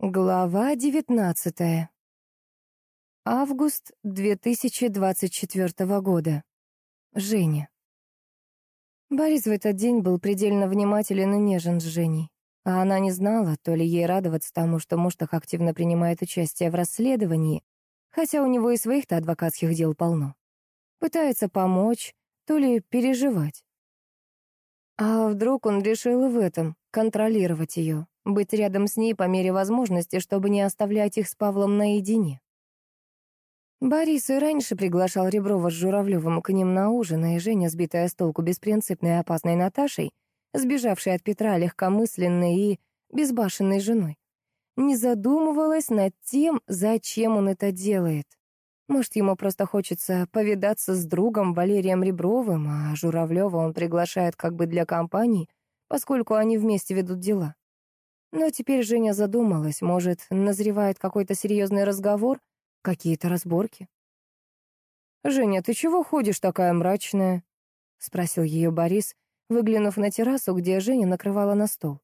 Глава 19. Август 2024 года. Женя. Борис в этот день был предельно внимателен и нежен с Женей. А она не знала, то ли ей радоваться тому, что муж так активно принимает участие в расследовании, хотя у него и своих-то адвокатских дел полно. Пытается помочь, то ли переживать. А вдруг он решил в этом контролировать ее, быть рядом с ней по мере возможности, чтобы не оставлять их с Павлом наедине. Борис и раньше приглашал Реброва с Журавлевым к ним на ужин, и Женя, сбитая с толку беспринципной и опасной Наташей, сбежавшей от Петра легкомысленной и безбашенной женой, не задумывалась над тем, зачем он это делает. Может, ему просто хочется повидаться с другом Валерием Ребровым, а Журавлева он приглашает как бы для компании, поскольку они вместе ведут дела. Но теперь Женя задумалась, может, назревает какой-то серьезный разговор, какие-то разборки. «Женя, ты чего ходишь такая мрачная?» — спросил ее Борис, выглянув на террасу, где Женя накрывала на стол.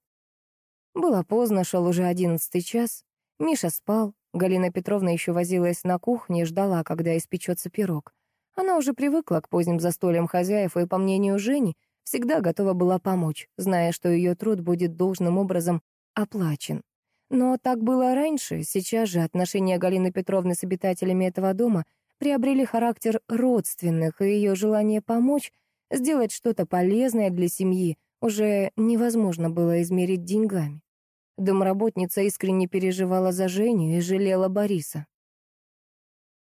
Было поздно, шел уже одиннадцатый час. Миша спал, Галина Петровна еще возилась на кухне и ждала, когда испечется пирог. Она уже привыкла к поздним застольям хозяев и, по мнению Жени, всегда готова была помочь, зная, что ее труд будет должным образом оплачен. Но так было раньше, сейчас же отношения Галины Петровны с обитателями этого дома приобрели характер родственных, и ее желание помочь, сделать что-то полезное для семьи, уже невозможно было измерить деньгами. Домработница искренне переживала за Женю и жалела Бориса.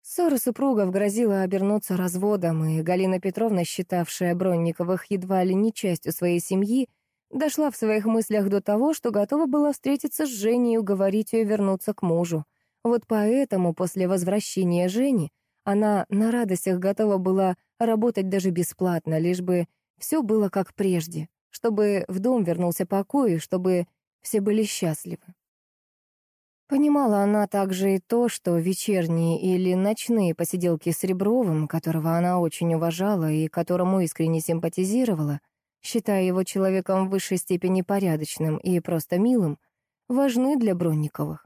Ссора супругов грозила обернуться разводом, и Галина Петровна, считавшая Бронниковых едва ли не частью своей семьи, Дошла в своих мыслях до того, что готова была встретиться с Женей и уговорить ее вернуться к мужу. Вот поэтому после возвращения Жени она на радостях готова была работать даже бесплатно, лишь бы все было как прежде, чтобы в дом вернулся покой, чтобы все были счастливы. Понимала она также и то, что вечерние или ночные посиделки с Ребровым, которого она очень уважала и которому искренне симпатизировала, считая его человеком в высшей степени порядочным и просто милым, важны для Бронниковых.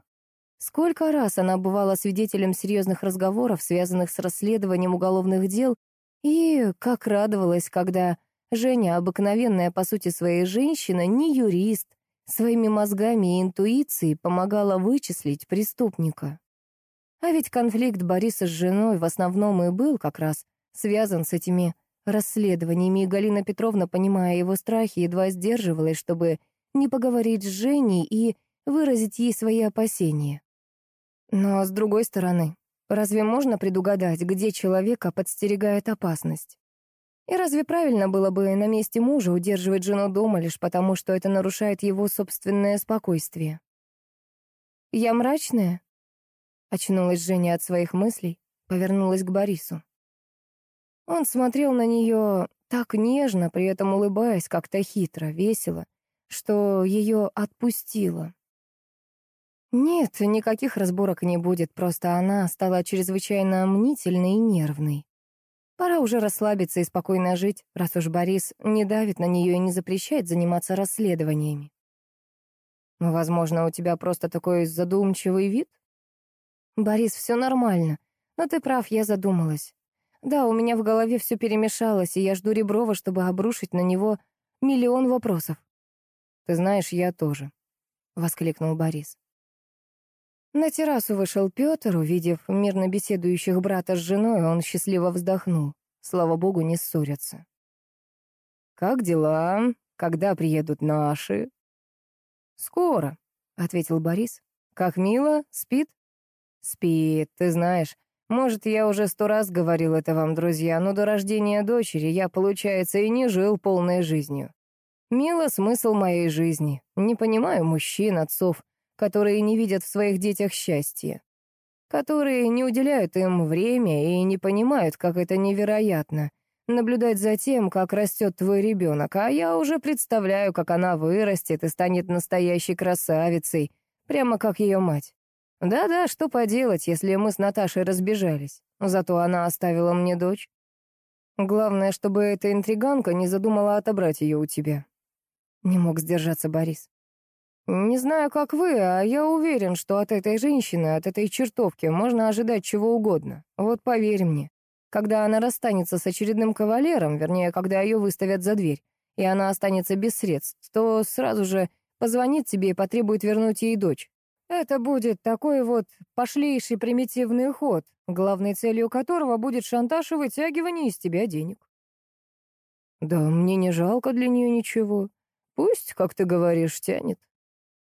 Сколько раз она бывала свидетелем серьезных разговоров, связанных с расследованием уголовных дел, и как радовалась, когда Женя, обыкновенная по сути своей женщина, не юрист, своими мозгами и интуицией помогала вычислить преступника. А ведь конфликт Бориса с женой в основном и был как раз связан с этими расследованиями, и Галина Петровна, понимая его страхи, едва сдерживалась, чтобы не поговорить с Женей и выразить ей свои опасения. Но, с другой стороны, разве можно предугадать, где человека подстерегает опасность? И разве правильно было бы на месте мужа удерживать жену дома лишь потому, что это нарушает его собственное спокойствие? «Я мрачная?» Очнулась Женя от своих мыслей, повернулась к Борису. Он смотрел на нее так нежно, при этом улыбаясь как-то хитро, весело, что ее отпустило. Нет, никаких разборок не будет, просто она стала чрезвычайно мнительной и нервной. Пора уже расслабиться и спокойно жить, раз уж Борис не давит на нее и не запрещает заниматься расследованиями. Возможно, у тебя просто такой задумчивый вид? Борис, все нормально. Но ты прав, я задумалась. Да, у меня в голове все перемешалось, и я жду Реброва, чтобы обрушить на него миллион вопросов. «Ты знаешь, я тоже», — воскликнул Борис. На террасу вышел Петр, увидев мирно беседующих брата с женой, он счастливо вздохнул. Слава богу, не ссорятся. «Как дела? Когда приедут наши?» «Скоро», — ответил Борис. «Как мило? Спит?» «Спит, ты знаешь. Может, я уже сто раз говорил это вам, друзья, но до рождения дочери я, получается, и не жил полной жизнью. Мило смысл моей жизни. Не понимаю мужчин, отцов, которые не видят в своих детях счастья. Которые не уделяют им время и не понимают, как это невероятно. Наблюдать за тем, как растет твой ребенок, а я уже представляю, как она вырастет и станет настоящей красавицей, прямо как ее мать. Да-да, что поделать, если мы с Наташей разбежались. Зато она оставила мне дочь. Главное, чтобы эта интриганка не задумала отобрать ее у тебя. Не мог сдержаться Борис. Не знаю, как вы, а я уверен, что от этой женщины, от этой чертовки можно ожидать чего угодно. Вот поверь мне, когда она расстанется с очередным кавалером, вернее, когда ее выставят за дверь, и она останется без средств, то сразу же позвонит тебе и потребует вернуть ей дочь. Это будет такой вот пошлейший примитивный ход, главной целью которого будет шантаж и вытягивание из тебя денег. Да мне не жалко для нее ничего. Пусть, как ты говоришь, тянет.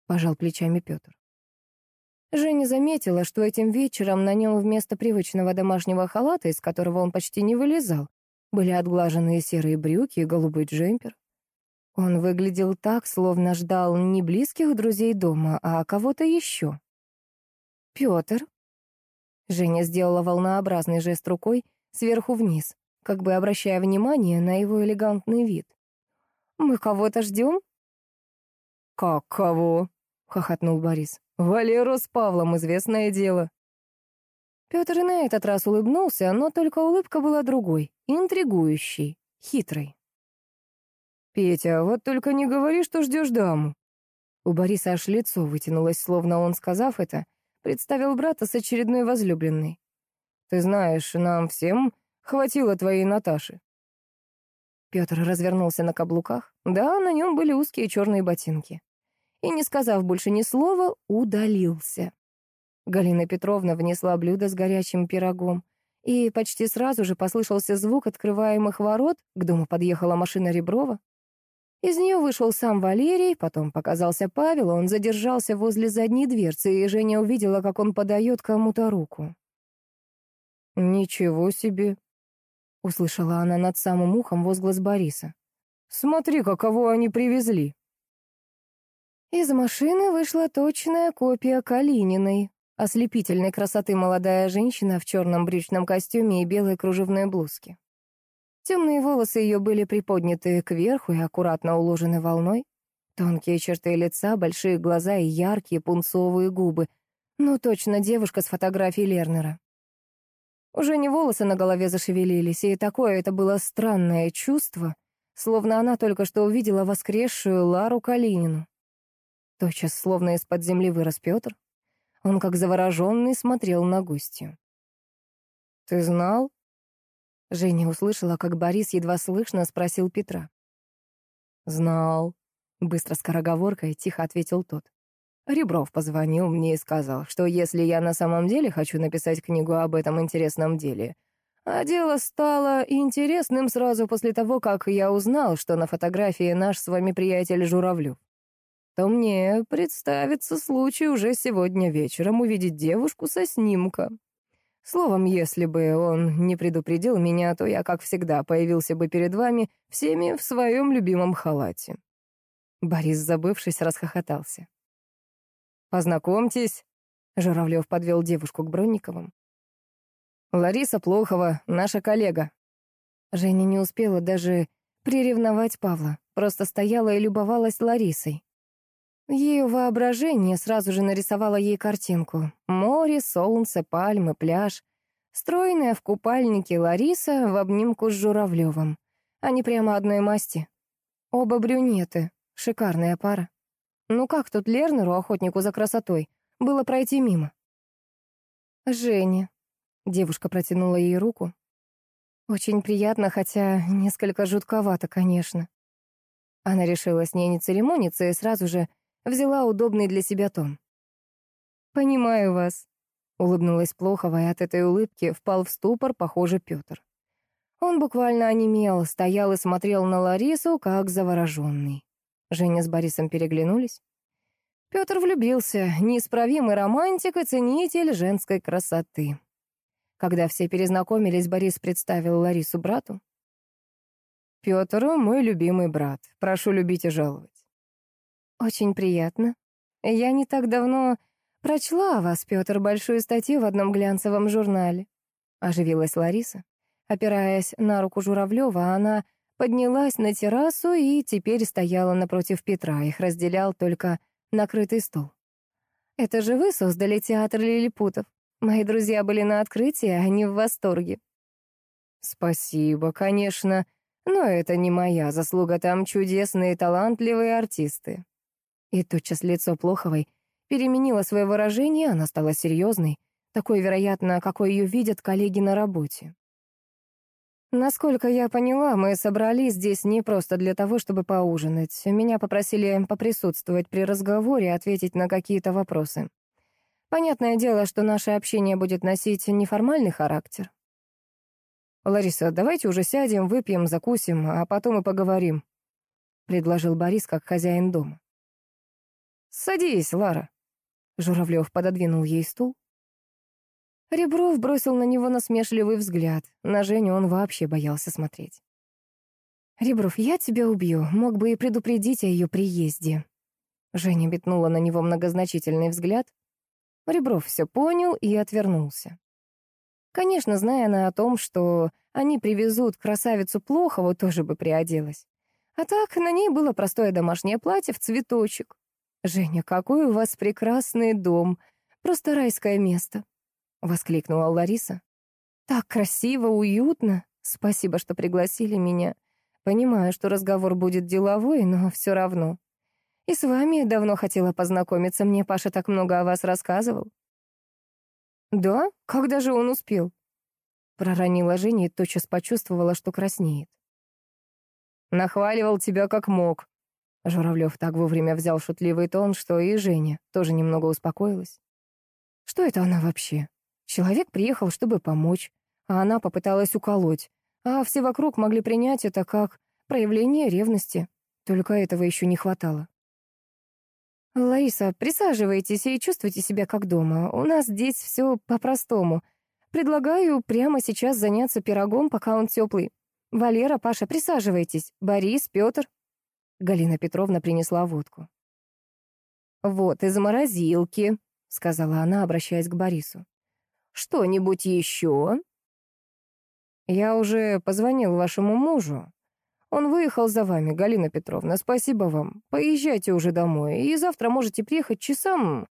Пожал плечами Петр. Женя заметила, что этим вечером на нем вместо привычного домашнего халата, из которого он почти не вылезал, были отглаженные серые брюки и голубой джемпер. Он выглядел так, словно ждал не близких друзей дома, а кого-то еще. «Петр?» Женя сделала волнообразный жест рукой сверху вниз, как бы обращая внимание на его элегантный вид. «Мы кого-то ждем?» «Как кого?» — хохотнул Борис. «Валеру с Павлом, известное дело». Петр и на этот раз улыбнулся, но только улыбка была другой, интригующей, хитрой. «Петя, вот только не говори, что ждешь даму». У Бориса аж лицо вытянулось, словно он, сказав это, представил брата с очередной возлюбленной. «Ты знаешь, нам всем хватило твоей Наташи». Петр развернулся на каблуках. Да, на нем были узкие черные ботинки. И, не сказав больше ни слова, удалился. Галина Петровна внесла блюдо с горячим пирогом, и почти сразу же послышался звук открываемых ворот, к дому подъехала машина Реброва. Из нее вышел сам Валерий, потом показался Павел, он задержался возле задней дверцы, и Женя увидела, как он подает кому-то руку. «Ничего себе!» — услышала она над самым ухом возглас Бориса. «Смотри, каково они привезли!» Из машины вышла точная копия Калининой. Ослепительной красоты молодая женщина в черном брючном костюме и белой кружевной блузке. Темные волосы ее были приподняты кверху и аккуратно уложены волной. Тонкие черты лица, большие глаза и яркие пунцовые губы. Ну, точно девушка с фотографией Лернера. Уже не волосы на голове зашевелились, и такое это было странное чувство, словно она только что увидела воскресшую Лару Калинину. Тотчас, словно из-под земли вырос Петр. Он, как завороженный, смотрел на гостью. «Ты знал?» Женя услышала, как Борис едва слышно спросил Петра. «Знал», — быстро скороговоркой тихо ответил тот. Ребров позвонил мне и сказал, что если я на самом деле хочу написать книгу об этом интересном деле, а дело стало интересным сразу после того, как я узнал, что на фотографии наш с вами приятель Журавлев, то мне представится случай уже сегодня вечером увидеть девушку со снимка. Словом, если бы он не предупредил меня, то я, как всегда, появился бы перед вами всеми в своем любимом халате». Борис, забывшись, расхохотался. «Познакомьтесь», — Журавлев подвел девушку к Бронниковым. «Лариса Плохова, наша коллега». Женя не успела даже приревновать Павла, просто стояла и любовалась Ларисой. Ее воображение сразу же нарисовало ей картинку. Море, солнце, пальмы, пляж. Стройная в купальнике Лариса в обнимку с Журавлевым. Они прямо одной масти. Оба брюнеты. Шикарная пара. Ну как тут Лернеру, охотнику за красотой, было пройти мимо? «Женя», — девушка протянула ей руку. «Очень приятно, хотя несколько жутковато, конечно». Она решила с ней не церемониться и сразу же Взяла удобный для себя тон. «Понимаю вас», — улыбнулась Плохова, и от этой улыбки впал в ступор, похоже, Петр. Он буквально онемел, стоял и смотрел на Ларису, как завороженный. Женя с Борисом переглянулись. Петр влюбился, неисправимый романтик и ценитель женской красоты. Когда все перезнакомились, Борис представил Ларису брату. «Петр — мой любимый брат. Прошу любить и жаловать. «Очень приятно. Я не так давно прочла о вас, Петр, большую статью в одном глянцевом журнале». Оживилась Лариса. Опираясь на руку Журавлева, она поднялась на террасу и теперь стояла напротив Петра. Их разделял только накрытый стол. «Это же вы создали театр лилипутов. Мои друзья были на открытии, а они в восторге». «Спасибо, конечно, но это не моя заслуга, там чудесные талантливые артисты. И тотчас лицо Плоховой переменило свое выражение, она стала серьезной, такой, вероятно, какой ее видят коллеги на работе. Насколько я поняла, мы собрались здесь не просто для того, чтобы поужинать. Меня попросили поприсутствовать при разговоре и ответить на какие-то вопросы. Понятное дело, что наше общение будет носить неформальный характер. «Лариса, давайте уже сядем, выпьем, закусим, а потом и поговорим», — предложил Борис как хозяин дома. «Садись, Лара». Журавлев пододвинул ей стул. Ребров бросил на него насмешливый взгляд. На Женю он вообще боялся смотреть. «Ребров, я тебя убью. Мог бы и предупредить о ее приезде». Женя битнула на него многозначительный взгляд. Ребров все понял и отвернулся. Конечно, зная она о том, что они привезут красавицу Плохову, тоже бы приоделась. А так, на ней было простое домашнее платье в цветочек. «Женя, какой у вас прекрасный дом! Просто райское место!» — воскликнула Лариса. «Так красиво, уютно. Спасибо, что пригласили меня. Понимаю, что разговор будет деловой, но все равно. И с вами давно хотела познакомиться, мне Паша так много о вас рассказывал». «Да? Когда же он успел?» Проронила Женя и тотчас почувствовала, что краснеет. «Нахваливал тебя как мог». Журавлев так вовремя взял шутливый тон, что и Женя тоже немного успокоилась. «Что это она вообще? Человек приехал, чтобы помочь, а она попыталась уколоть, а все вокруг могли принять это как проявление ревности. Только этого еще не хватало. «Лариса, присаживайтесь и чувствуйте себя как дома. У нас здесь все по-простому. Предлагаю прямо сейчас заняться пирогом, пока он теплый. Валера, Паша, присаживайтесь. Борис, Петр». Галина Петровна принесла водку. «Вот из морозилки», — сказала она, обращаясь к Борису. Что-нибудь еще?» «Я уже позвонил вашему мужу. Он выехал за вами, Галина Петровна. Спасибо вам. Поезжайте уже домой, и завтра можете приехать часам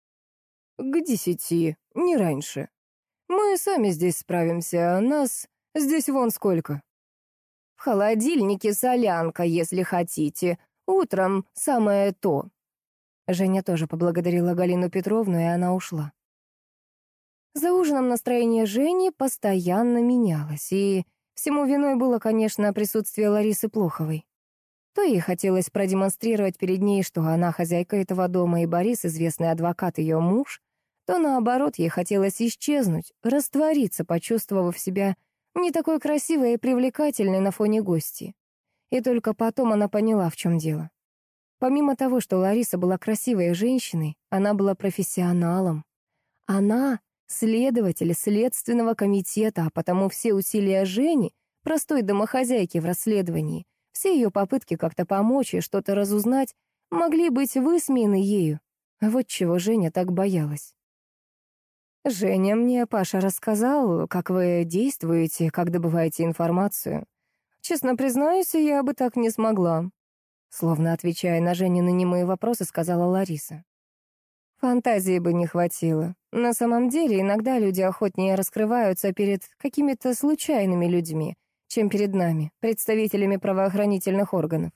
к десяти, не раньше. Мы сами здесь справимся, нас здесь вон сколько». «В холодильнике солянка, если хотите. Утром самое то». Женя тоже поблагодарила Галину Петровну, и она ушла. За ужином настроение Жени постоянно менялось, и всему виной было, конечно, присутствие Ларисы Плоховой. То ей хотелось продемонстрировать перед ней, что она хозяйка этого дома, и Борис, известный адвокат, ее муж, то, наоборот, ей хотелось исчезнуть, раствориться, почувствовав себя не такой красивой и привлекательной на фоне гости. И только потом она поняла, в чем дело. Помимо того, что Лариса была красивой женщиной, она была профессионалом. Она следователь Следственного комитета, а потому все усилия Жени, простой домохозяйки в расследовании, все ее попытки как-то помочь и что-то разузнать, могли быть высмеяны ею. Вот чего Женя так боялась. «Женя, мне Паша рассказал, как вы действуете, как добываете информацию. Честно признаюсь, я бы так не смогла», словно отвечая на Женины немые вопросы, сказала Лариса. Фантазии бы не хватило. На самом деле, иногда люди охотнее раскрываются перед какими-то случайными людьми, чем перед нами, представителями правоохранительных органов.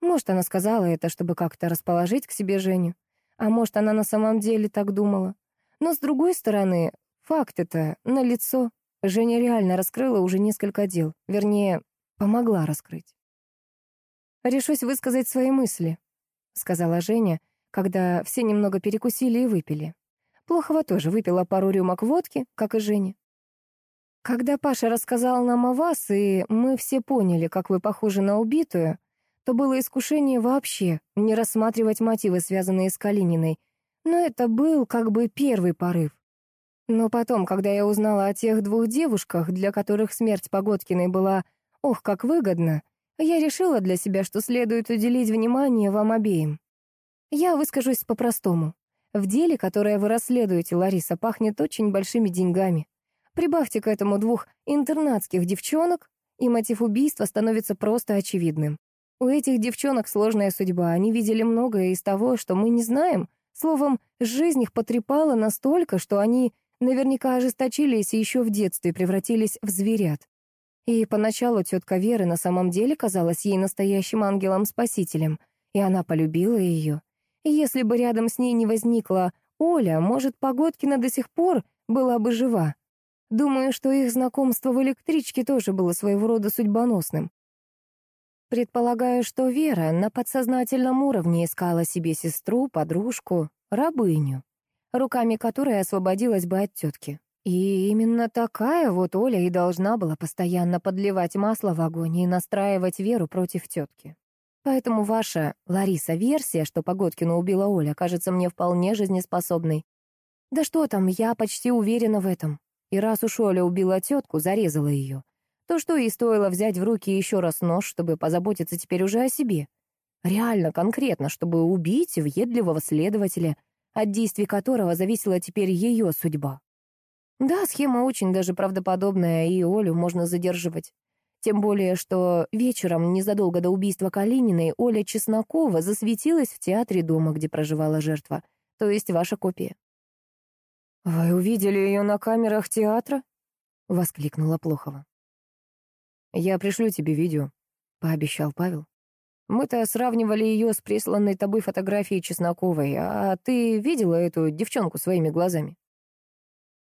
Может, она сказала это, чтобы как-то расположить к себе Женю, а может, она на самом деле так думала. Но, с другой стороны, факт-то налицо. Женя реально раскрыла уже несколько дел, вернее, помогла раскрыть. «Решусь высказать свои мысли», — сказала Женя, — когда все немного перекусили и выпили. Плохова тоже выпила пару рюмок водки, как и Женя. Когда Паша рассказал нам о вас, и мы все поняли, как вы похожи на убитую, то было искушение вообще не рассматривать мотивы, связанные с Калининой. Но это был как бы первый порыв. Но потом, когда я узнала о тех двух девушках, для которых смерть Погодкиной была «ох, как выгодно», я решила для себя, что следует уделить внимание вам обеим. Я выскажусь по-простому. В деле, которое вы расследуете, Лариса, пахнет очень большими деньгами. Прибавьте к этому двух интернатских девчонок, и мотив убийства становится просто очевидным. У этих девчонок сложная судьба, они видели многое из того, что мы не знаем. Словом, жизнь их потрепала настолько, что они наверняка ожесточились и еще в детстве превратились в зверят. И поначалу тетка Вера на самом деле казалась ей настоящим ангелом-спасителем, и она полюбила ее. И если бы рядом с ней не возникла Оля, может, Погодкина до сих пор была бы жива. Думаю, что их знакомство в электричке тоже было своего рода судьбоносным. Предполагаю, что Вера на подсознательном уровне искала себе сестру, подружку, рабыню, руками которой освободилась бы от тетки. И именно такая вот Оля и должна была постоянно подливать масло в огонь и настраивать Веру против тетки. Поэтому ваша, Лариса, версия, что Погодкину убила Оля, кажется мне вполне жизнеспособной. Да что там, я почти уверена в этом. И раз уж Оля убила тетку, зарезала ее, то что ей стоило взять в руки еще раз нож, чтобы позаботиться теперь уже о себе? Реально, конкретно, чтобы убить въедливого следователя, от действий которого зависела теперь ее судьба. Да, схема очень даже правдоподобная, и Олю можно задерживать. Тем более, что вечером, незадолго до убийства Калининой, Оля Чеснокова засветилась в театре дома, где проживала жертва, то есть ваша копия. «Вы увидели ее на камерах театра?» — воскликнула Плохова. «Я пришлю тебе видео», — пообещал Павел. «Мы-то сравнивали ее с присланной тобой фотографией Чесноковой, а ты видела эту девчонку своими глазами?»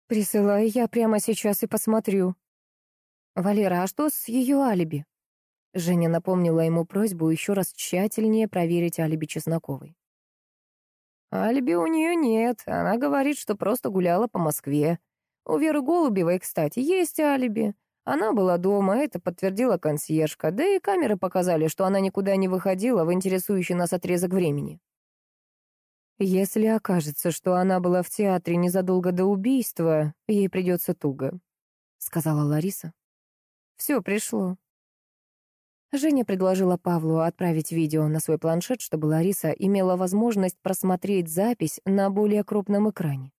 «Присылай, я прямо сейчас и посмотрю». «Валера, а что с ее алиби?» Женя напомнила ему просьбу еще раз тщательнее проверить алиби Чесноковой. «Алиби у нее нет. Она говорит, что просто гуляла по Москве. У Веры Голубевой, кстати, есть алиби. Она была дома, это подтвердила консьержка, да и камеры показали, что она никуда не выходила в интересующий нас отрезок времени. Если окажется, что она была в театре незадолго до убийства, ей придется туго, — сказала Лариса. Все пришло. Женя предложила Павлу отправить видео на свой планшет, чтобы Лариса имела возможность просмотреть запись на более крупном экране.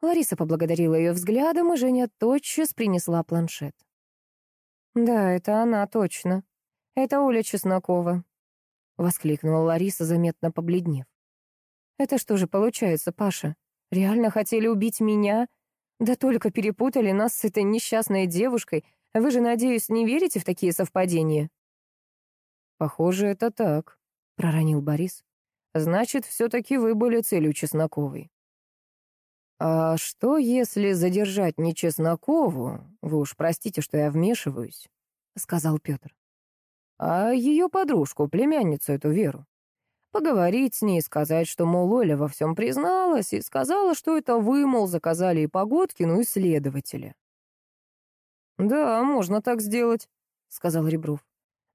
Лариса поблагодарила ее взглядом, и Женя тотчас принесла планшет. «Да, это она, точно. Это Оля Чеснокова», — воскликнула Лариса, заметно побледнев. Это что же получается, Паша? Реально хотели убить меня? Да только перепутали нас с этой несчастной девушкой. Вы же, надеюсь, не верите в такие совпадения? Похоже, это так, проронил Борис. Значит, все-таки вы были целью Чесноковой. А что, если задержать не Чеснокову? Вы уж простите, что я вмешиваюсь, сказал Петр. А ее подружку, племянницу эту Веру. Поговорить с ней, сказать, что, мол, Оля во всем призналась, и сказала, что это вы, мол, заказали и Погодкину, и следователя. «Да, можно так сделать», — сказал Ребров.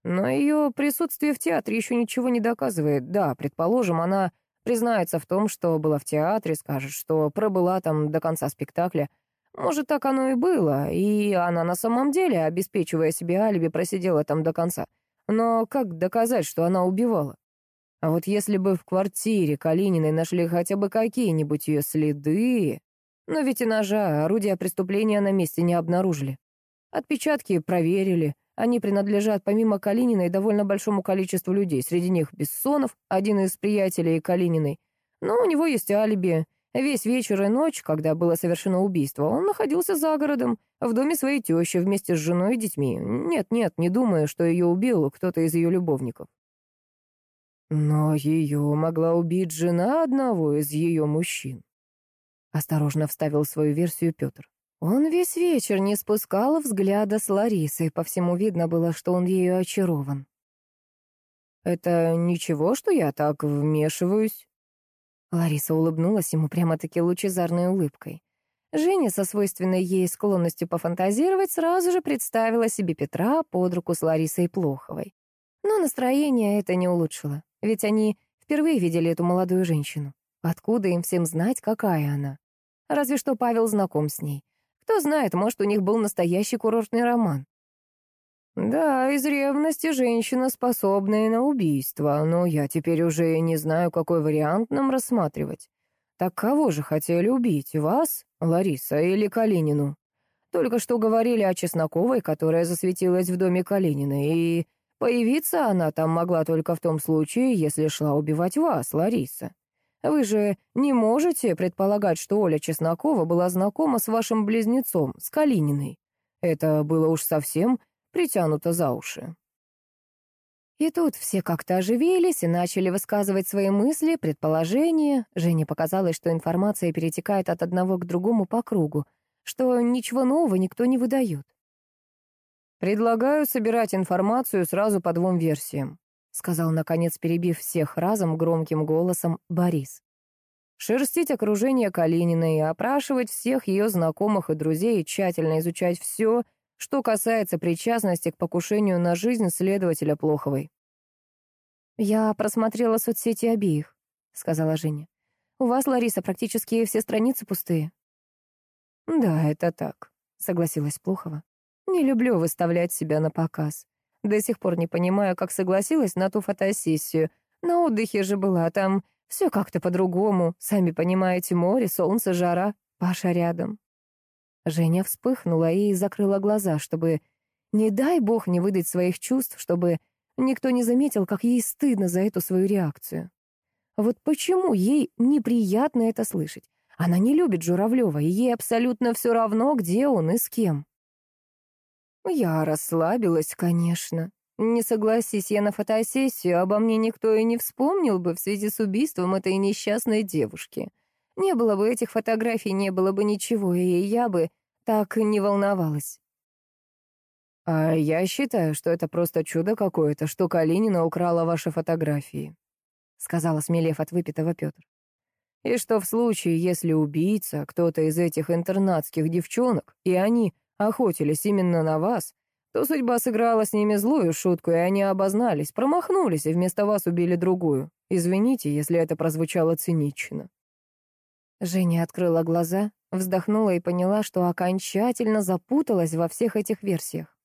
«Но ее присутствие в театре еще ничего не доказывает. Да, предположим, она признается в том, что была в театре, скажет, что пробыла там до конца спектакля. Может, так оно и было, и она на самом деле, обеспечивая себе алиби, просидела там до конца. Но как доказать, что она убивала? А вот если бы в квартире Калининой нашли хотя бы какие-нибудь ее следы... Но ведь и ножа, орудия преступления на месте не обнаружили. Отпечатки проверили. Они принадлежат помимо Калининой довольно большому количеству людей. Среди них Бессонов, один из приятелей Калининой. Но у него есть алиби. Весь вечер и ночь, когда было совершено убийство, он находился за городом, в доме своей тещи вместе с женой и детьми. Нет-нет, не думаю, что ее убил кто-то из ее любовников. Но ее могла убить жена одного из ее мужчин. Осторожно вставил свою версию Петр. Он весь вечер не спускал взгляда с Ларисой, по всему видно было, что он ею очарован. «Это ничего, что я так вмешиваюсь?» Лариса улыбнулась ему прямо-таки лучезарной улыбкой. Женя, со свойственной ей склонностью пофантазировать, сразу же представила себе Петра под руку с Ларисой Плоховой. Но настроение это не улучшило. Ведь они впервые видели эту молодую женщину. Откуда им всем знать, какая она? Разве что Павел знаком с ней. Кто знает, может, у них был настоящий курортный роман. Да, из ревности женщина, способная на убийство, но я теперь уже не знаю, какой вариант нам рассматривать. Так кого же хотели убить, вас, Лариса или Калинину? Только что говорили о Чесноковой, которая засветилась в доме Калинина, и Появиться она там могла только в том случае, если шла убивать вас, Лариса. Вы же не можете предполагать, что Оля Чеснокова была знакома с вашим близнецом, с Калининой. Это было уж совсем притянуто за уши. И тут все как-то оживились и начали высказывать свои мысли, предположения. Жене показалось, что информация перетекает от одного к другому по кругу, что ничего нового никто не выдает. «Предлагаю собирать информацию сразу по двум версиям», сказал, наконец, перебив всех разом громким голосом Борис. «Шерстить окружение Калининой, опрашивать всех ее знакомых и друзей и тщательно изучать все, что касается причастности к покушению на жизнь следователя Плоховой. «Я просмотрела соцсети обеих», — сказала Женя. «У вас, Лариса, практически все страницы пустые». «Да, это так», — согласилась Плохова. «Не люблю выставлять себя на показ. До сих пор не понимаю, как согласилась на ту фотосессию. На отдыхе же была, там все как-то по-другому. Сами понимаете, море, солнце, жара, Паша рядом. Женя вспыхнула и закрыла глаза, чтобы, не дай бог, не выдать своих чувств, чтобы никто не заметил, как ей стыдно за эту свою реакцию. Вот почему ей неприятно это слышать? Она не любит Журавлева, и ей абсолютно все равно, где он и с кем. Я расслабилась, конечно. Не согласись я на фотосессию, обо мне никто и не вспомнил бы в связи с убийством этой несчастной девушки. Не было бы этих фотографий, не было бы ничего, и я бы так не волновалась. «А я считаю, что это просто чудо какое-то, что Калинина украла ваши фотографии», — сказала, смелев от выпитого Петр. «И что в случае, если убийца, кто-то из этих интернатских девчонок, и они охотились именно на вас, то судьба сыграла с ними злую шутку, и они обознались, промахнулись, и вместо вас убили другую. Извините, если это прозвучало цинично». Женя открыла глаза, вздохнула и поняла, что окончательно запуталась во всех этих версиях.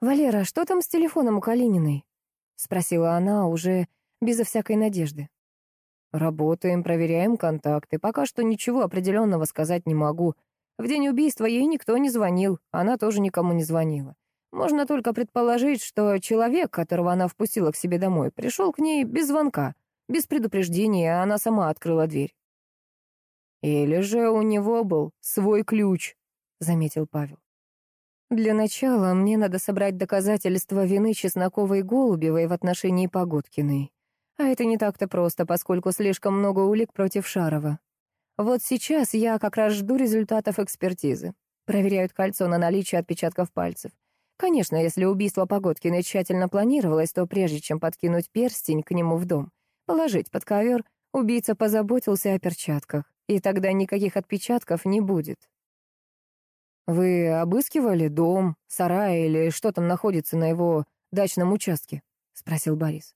«Валера, что там с телефоном у Калининой?» — спросила она уже безо всякой надежды. «Работаем, проверяем контакты. Пока что ничего определенного сказать не могу. В день убийства ей никто не звонил, она тоже никому не звонила. Можно только предположить, что человек, которого она впустила к себе домой, пришел к ней без звонка, без предупреждения, а она сама открыла дверь. «Или же у него был свой ключ», — заметил Павел. «Для начала мне надо собрать доказательства вины Чесноковой и Голубевой в отношении Погодкиной. А это не так-то просто, поскольку слишком много улик против Шарова. Вот сейчас я как раз жду результатов экспертизы. Проверяют кольцо на наличие отпечатков пальцев. Конечно, если убийство Погодкиной тщательно планировалось, то прежде чем подкинуть перстень к нему в дом, положить под ковер, убийца позаботился о перчатках и тогда никаких отпечатков не будет. «Вы обыскивали дом, сарай или что там находится на его дачном участке?» — спросил Борис.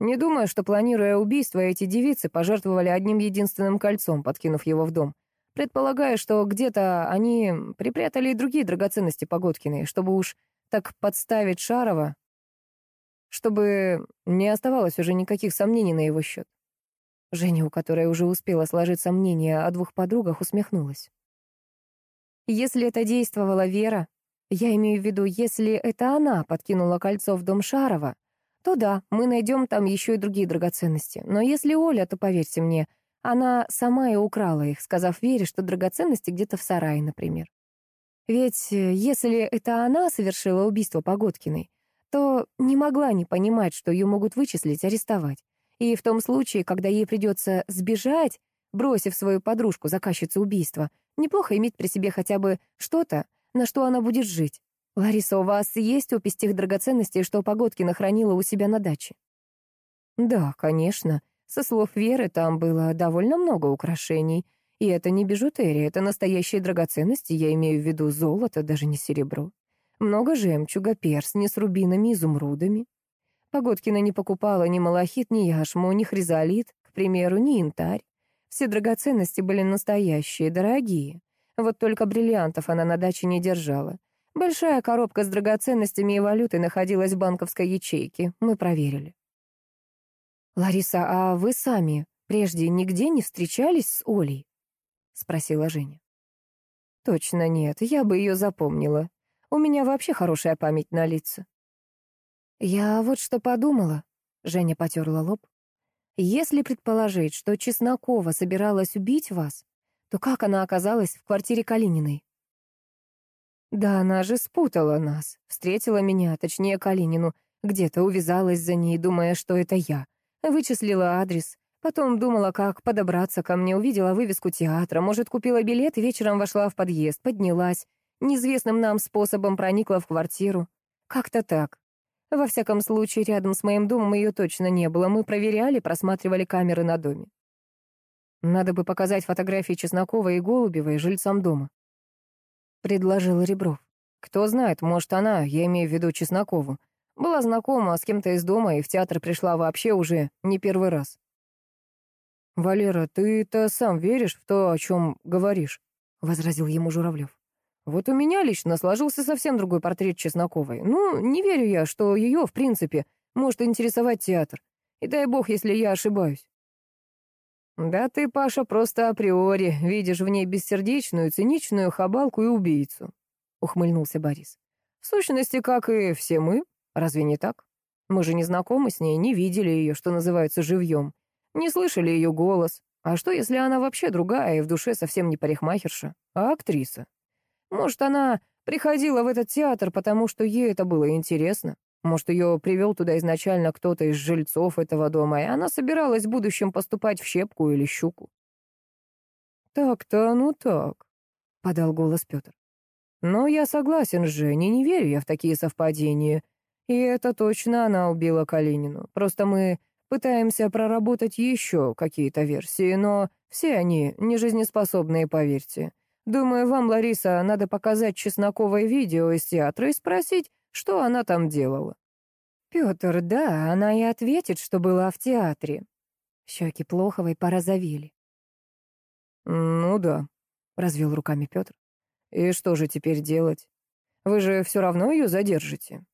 «Не думаю, что, планируя убийство, эти девицы пожертвовали одним единственным кольцом, подкинув его в дом. Предполагаю, что где-то они припрятали и другие драгоценности Погодкиной, чтобы уж так подставить Шарова, чтобы не оставалось уже никаких сомнений на его счет. Женя, у которой уже успела сложиться мнение о двух подругах, усмехнулась. Если это действовала Вера, я имею в виду, если это она подкинула кольцо в дом Шарова, то да, мы найдем там еще и другие драгоценности. Но если Оля, то поверьте мне, она сама и украла их, сказав Вере, что драгоценности где-то в сарае, например. Ведь э, если это она совершила убийство Погодкиной, то не могла не понимать, что ее могут вычислить, арестовать. И в том случае, когда ей придется сбежать, бросив свою подружку, заказчицу убийства, неплохо иметь при себе хотя бы что-то, на что она будет жить. Лариса, у вас есть опись тех драгоценностей, что Погодкина хранила у себя на даче? Да, конечно. Со слов Веры, там было довольно много украшений. И это не бижутерия, это настоящие драгоценности, я имею в виду золото, даже не серебро. Много жемчуга, перстни с рубинами, изумрудами. Погодкина не покупала ни малахит, ни яшму, ни хризолит, к примеру, ни янтарь. Все драгоценности были настоящие, дорогие. Вот только бриллиантов она на даче не держала. Большая коробка с драгоценностями и валютой находилась в банковской ячейке. Мы проверили. «Лариса, а вы сами прежде нигде не встречались с Олей?» — спросила Женя. «Точно нет, я бы ее запомнила. У меня вообще хорошая память на лица». «Я вот что подумала», — Женя потерла лоб. «Если предположить, что Чеснокова собиралась убить вас, то как она оказалась в квартире Калининой?» «Да она же спутала нас, встретила меня, точнее Калинину, Где-то увязалась за ней, думая, что это я. Вычислила адрес. Потом думала, как подобраться ко мне, увидела вывеску театра, может, купила билет вечером вошла в подъезд, поднялась. Неизвестным нам способом проникла в квартиру. Как-то так. Во всяком случае, рядом с моим домом ее точно не было. Мы проверяли, просматривали камеры на доме. Надо бы показать фотографии Чеснокова и Голубевой жильцам дома. Предложил Ребров. Кто знает, может, она, я имею в виду Чеснокову, была знакома с кем-то из дома и в театр пришла вообще уже не первый раз. «Валера, ты-то сам веришь в то, о чем говоришь?» — возразил ему Журавлев. «Вот у меня лично сложился совсем другой портрет Чесноковой. Ну, не верю я, что ее, в принципе, может интересовать театр. И дай бог, если я ошибаюсь». «Да ты, Паша, просто априори видишь в ней бессердечную, циничную хабалку и убийцу», — ухмыльнулся Борис. «В сущности, как и все мы, разве не так? Мы же не знакомы с ней, не видели ее, что называется, живьем. Не слышали ее голос. А что, если она вообще другая и в душе совсем не парикмахерша, а актриса? Может, она приходила в этот театр, потому что ей это было интересно? Может, ее привел туда изначально кто-то из жильцов этого дома, и она собиралась в будущем поступать в щепку или щуку? «Так-то, ну так», — подал голос Петр. «Но я согласен с Женей, не верю я в такие совпадения. И это точно она убила Калинину. Просто мы Пытаемся проработать еще какие-то версии, но все они нежизнеспособные, поверьте. Думаю, вам, Лариса, надо показать чесноковое видео из театра и спросить, что она там делала. Петр, да, она и ответит, что была в театре. Щеки Плоховой порозовели. «Ну да», — развел руками Петр. «И что же теперь делать? Вы же все равно ее задержите».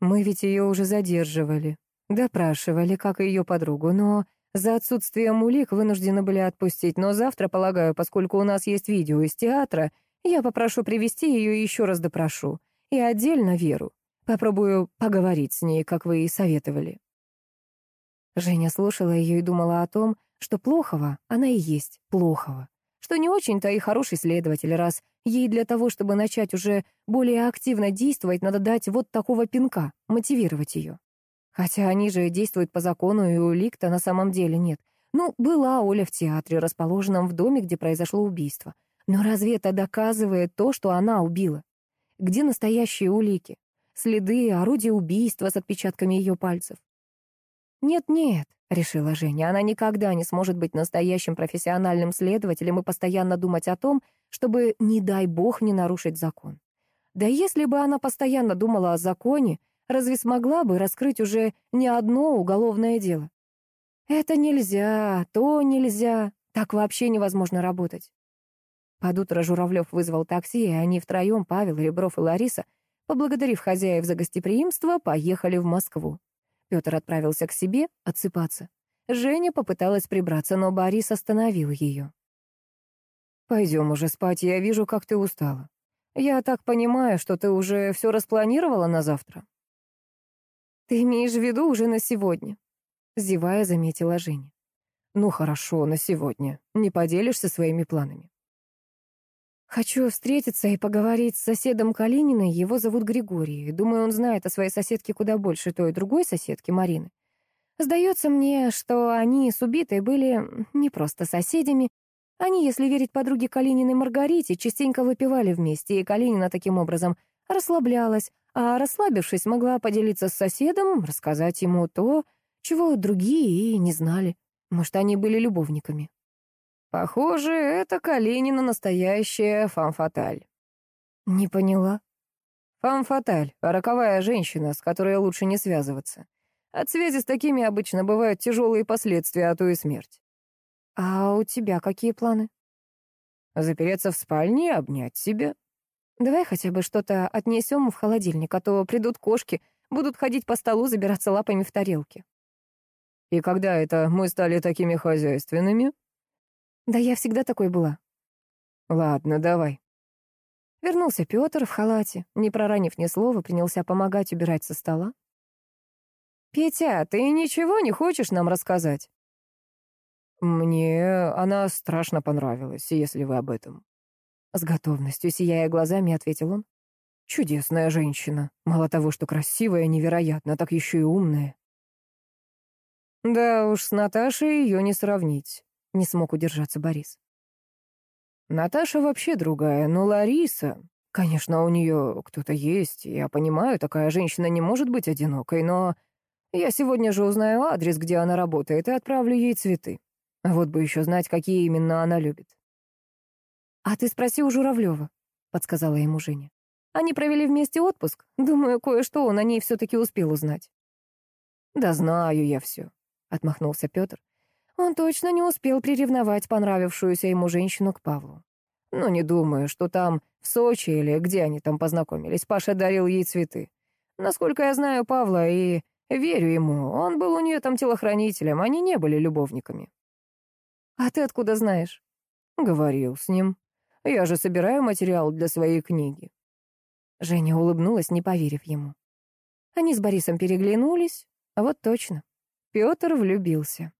«Мы ведь ее уже задерживали», Допрашивали, как и ее подругу, но за отсутствием улик вынуждены были отпустить. Но завтра, полагаю, поскольку у нас есть видео из театра, я попрошу привести ее и еще раз допрошу. И отдельно Веру. Попробую поговорить с ней, как вы и советовали. Женя слушала ее и думала о том, что плохого она и есть плохого. Что не очень-то и хороший следователь, раз ей для того, чтобы начать уже более активно действовать, надо дать вот такого пинка, мотивировать ее. Хотя они же действуют по закону, и улик-то на самом деле нет. Ну, была Оля в театре, расположенном в доме, где произошло убийство. Но разве это доказывает то, что она убила? Где настоящие улики? Следы, орудия убийства с отпечатками ее пальцев? «Нет-нет», — решила Женя, «она никогда не сможет быть настоящим профессиональным следователем и постоянно думать о том, чтобы, не дай бог, не нарушить закон. Да если бы она постоянно думала о законе, разве смогла бы раскрыть уже не одно уголовное дело? Это нельзя, то нельзя, так вообще невозможно работать. Под утро Журавлев вызвал такси, и они втроем, Павел, Ребров и Лариса, поблагодарив хозяев за гостеприимство, поехали в Москву. Петр отправился к себе отсыпаться. Женя попыталась прибраться, но Борис остановил ее. «Пойдем уже спать, я вижу, как ты устала. Я так понимаю, что ты уже все распланировала на завтра?» «Ты имеешь в виду уже на сегодня?» Зевая, заметила Женя. «Ну хорошо, на сегодня. Не поделишься своими планами?» «Хочу встретиться и поговорить с соседом Калининой, его зовут Григорий. Думаю, он знает о своей соседке куда больше той другой соседки, Марины. Сдается мне, что они с убитой были не просто соседями. Они, если верить подруге Калининой Маргарите, частенько выпивали вместе, и Калинина таким образом расслаблялась, а расслабившись, могла поделиться с соседом, рассказать ему то, чего другие и не знали. Может, они были любовниками. Похоже, это Калинина настоящая фамфаталь. Не поняла. Фамфаталь — роковая женщина, с которой лучше не связываться. От связи с такими обычно бывают тяжелые последствия, а то и смерть. А у тебя какие планы? Запереться в спальне и обнять себя, Давай хотя бы что-то отнесем в холодильник, а то придут кошки, будут ходить по столу, забираться лапами в тарелки. И когда это мы стали такими хозяйственными? Да я всегда такой была. Ладно, давай. Вернулся Петр в халате, не проранив ни слова, принялся помогать убирать со стола. «Петя, ты ничего не хочешь нам рассказать?» «Мне она страшно понравилась, если вы об этом». С готовностью, сияя глазами, ответил он. Чудесная женщина. Мало того, что красивая, невероятно, так еще и умная. Да уж, с Наташей ее не сравнить. Не смог удержаться Борис. Наташа вообще другая, но Лариса... Конечно, у нее кто-то есть, я понимаю, такая женщина не может быть одинокой, но... Я сегодня же узнаю адрес, где она работает, и отправлю ей цветы. Вот бы еще знать, какие именно она любит. «А ты спроси у Журавлева», — подсказала ему Женя. «Они провели вместе отпуск. Думаю, кое-что он о ней все-таки успел узнать». «Да знаю я все», — отмахнулся Петр. Он точно не успел приревновать понравившуюся ему женщину к Павлу. Но не думаю, что там, в Сочи или где они там познакомились, Паша дарил ей цветы. Насколько я знаю Павла и верю ему, он был у нее там телохранителем, они не были любовниками. «А ты откуда знаешь?» «Говорил с ним. Я же собираю материал для своей книги». Женя улыбнулась, не поверив ему. Они с Борисом переглянулись, а вот точно. Петр влюбился.